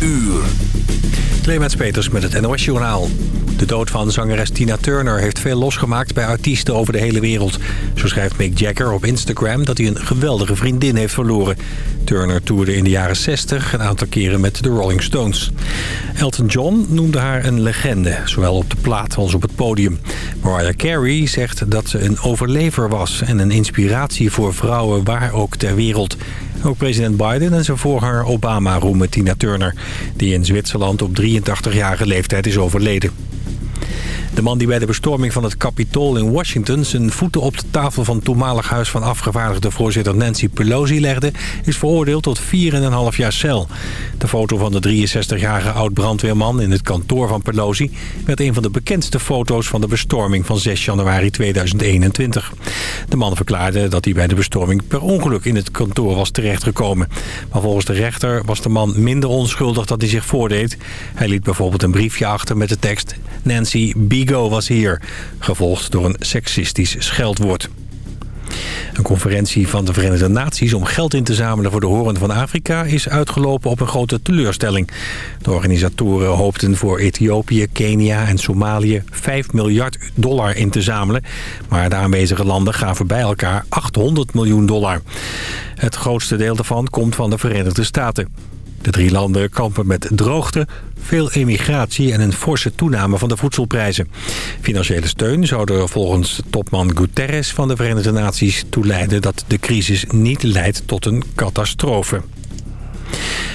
uur. Peters met het NOS Journaal. De dood van zangeres Tina Turner heeft veel losgemaakt bij artiesten over de hele wereld. Zo schrijft Mick Jagger op Instagram dat hij een geweldige vriendin heeft verloren. Turner toerde in de jaren 60 een aantal keren met de Rolling Stones. Elton John noemde haar een legende, zowel op de plaat als op het podium. Mariah Carey zegt dat ze een overlever was en een inspiratie voor vrouwen waar ook ter wereld. Ook president Biden en zijn voorganger Obama roemen Tina Turner... die in Zwitserland op 83-jarige leeftijd is overleden. De man die bij de bestorming van het Capitool in Washington... zijn voeten op de tafel van toenmalig huis van afgevaardigde voorzitter Nancy Pelosi legde... is veroordeeld tot 4,5 jaar cel. De foto van de 63-jarige oud-brandweerman in het kantoor van Pelosi... werd een van de bekendste foto's van de bestorming van 6 januari 2021. De man verklaarde dat hij bij de bestorming per ongeluk in het kantoor was terechtgekomen. Maar volgens de rechter was de man minder onschuldig dat hij zich voordeed. Hij liet bijvoorbeeld een briefje achter met de tekst... Nancy, Was hier, gevolgd door een seksistisch scheldwoord. Een conferentie van de Verenigde Naties om geld in te zamelen voor de horen van Afrika is uitgelopen op een grote teleurstelling. De organisatoren hoopten voor Ethiopië, Kenia en Somalië 5 miljard dollar in te zamelen. Maar de aanwezige landen gaven bij elkaar 800 miljoen dollar. Het grootste deel daarvan komt van de Verenigde Staten. De drie landen kampen met droogte, veel emigratie en een forse toename van de voedselprijzen. Financiële steun zou er volgens topman Guterres van de Verenigde Naties toe leiden dat de crisis niet leidt tot een catastrofe.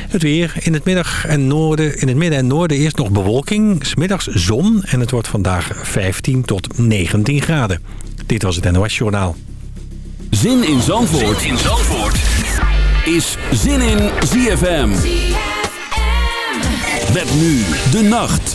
Het weer. In het, middag en noorden, in het midden en noorden eerst nog bewolking. Smiddags zon en het wordt vandaag 15 tot 19 graden. Dit was het NOS Journaal. Zin in Zandvoort, zin in Zandvoort. is Zin in ZFM. Met nu de nacht.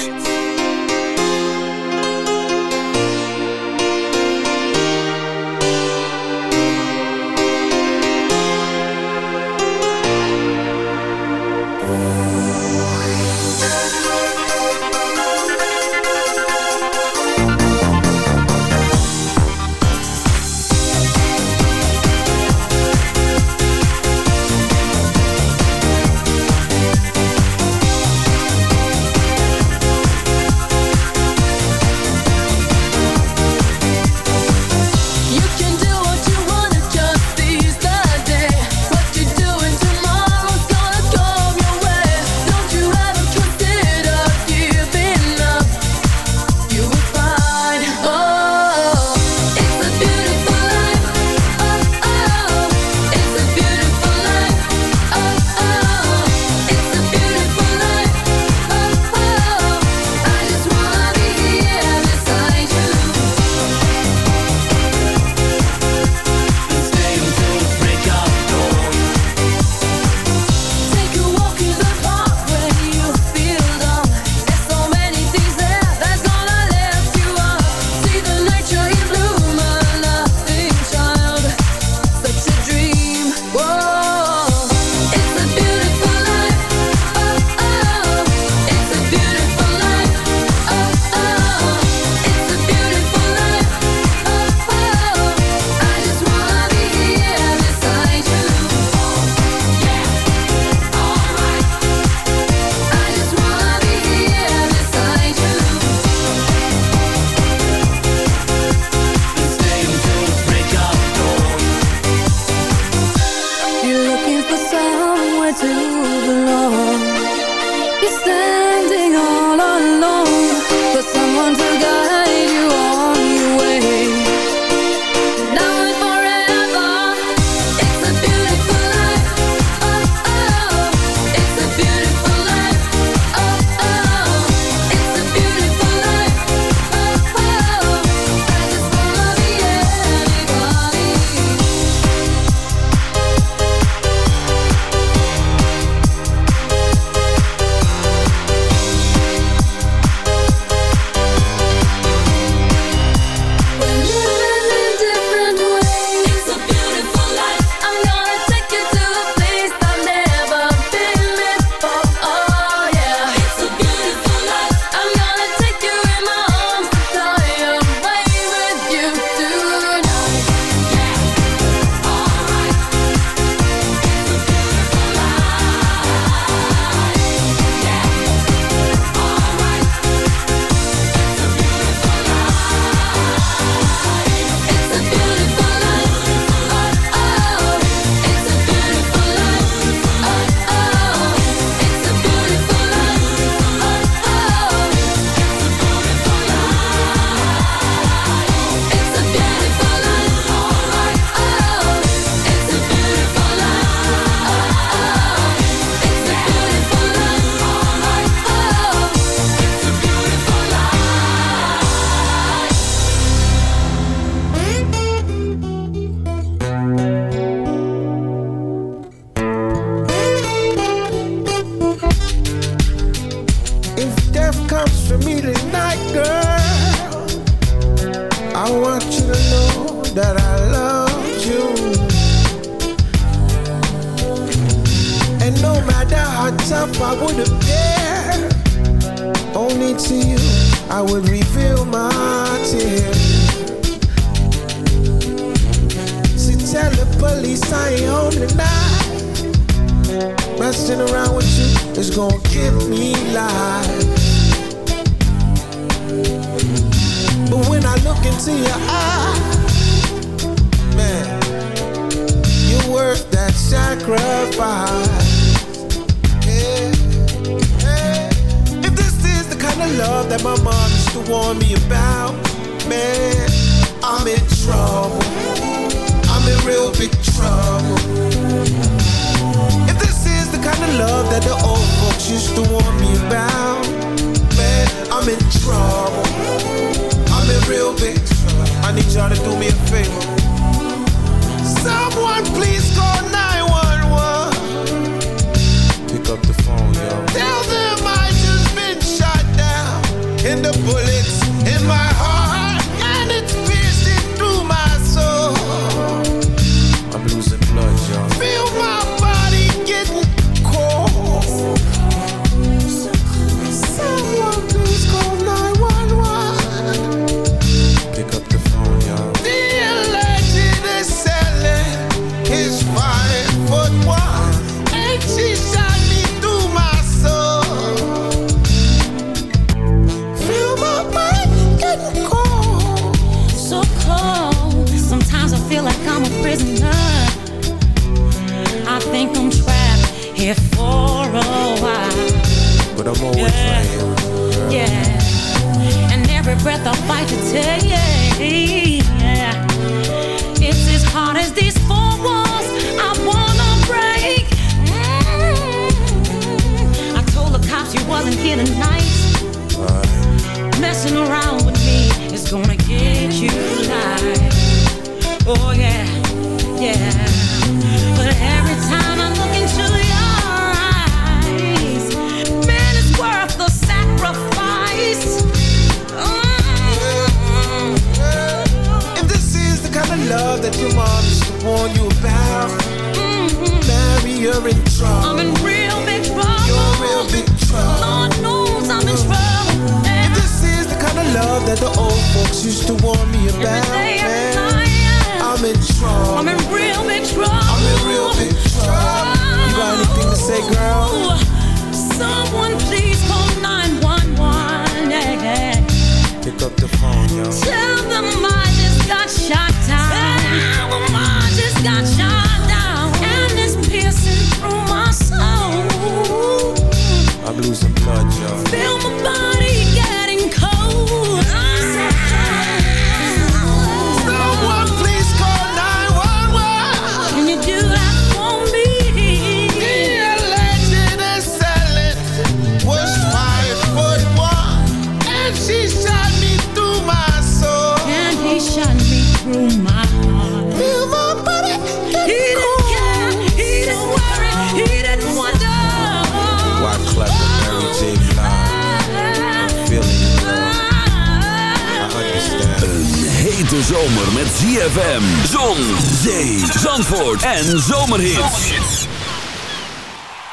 Zomer met ZFM, zon, zee, zandvoort en zomerhits.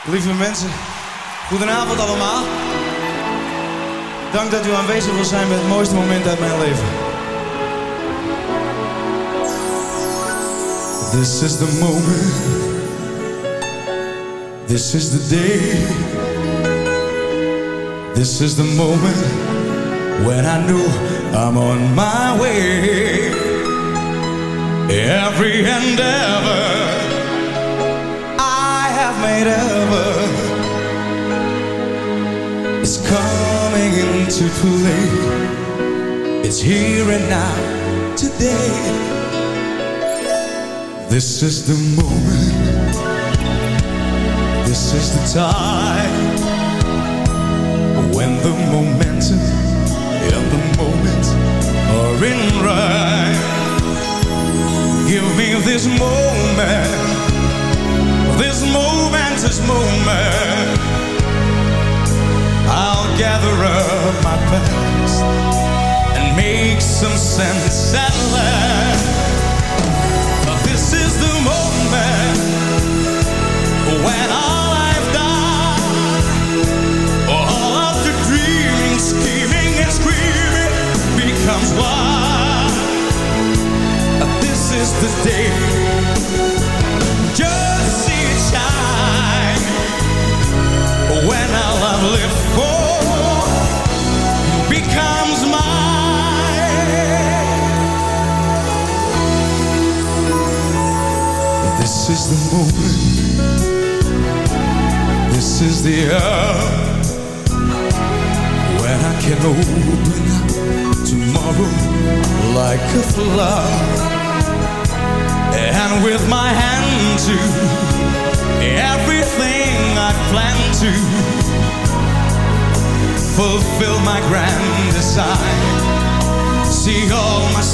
Lieve mensen, goedenavond allemaal. Dank dat u aanwezig wil zijn bij het mooiste moment uit mijn leven. This is the moment. This is the day. This is the moment when I knew I'm on my way. Every endeavor I have made ever is coming into play. It's here and now, today. This is the moment. This is the time when the momentum and the moment are in right. Give me this moment, this momentous moment. I'll gather up my past and make some sense at last. This is the moment when all I've done, all of the dreaming, scheming, and screaming becomes one. Is the day. Just see it shine when all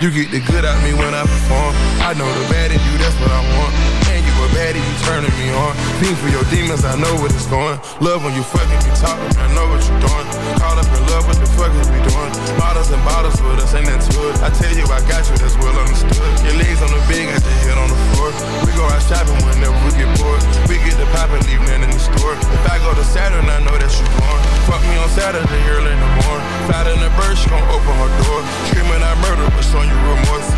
You get the good out me when I perform. I know the bad in you, that's what I want. Turning me on. Fiend for your demons, I know what it's going. Love when you fucking me talking, I know what you're doing. Caught up in love, what the fuck is we doing? Bottles and bottles with us, ain't that it? I tell you, I got you, that's well understood. Your legs on the bed, got your head on the floor. We go out shopping whenever we get bored. We get the pop and leave nothing in the store. If I go to Saturn, I know that you're born. Fuck me on Saturday, early in the morning. Fat in the bird, she gon' open her door. Screaming I murder, but showing you remorse.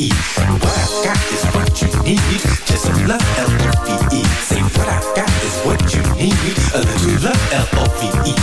What I got is what you need. Just love, L O V E. Say what I got is what you need. A little love, L O V E.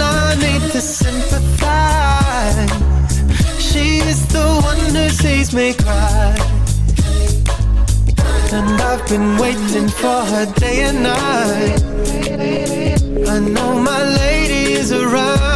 I need to sympathize. She's the one who sees me cry. And I've been waiting for her day and night. I know my lady is around.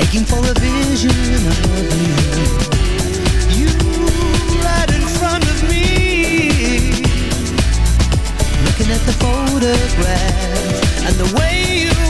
Aching for a vision of you. You right in front of me, looking at the photograph and the way you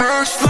first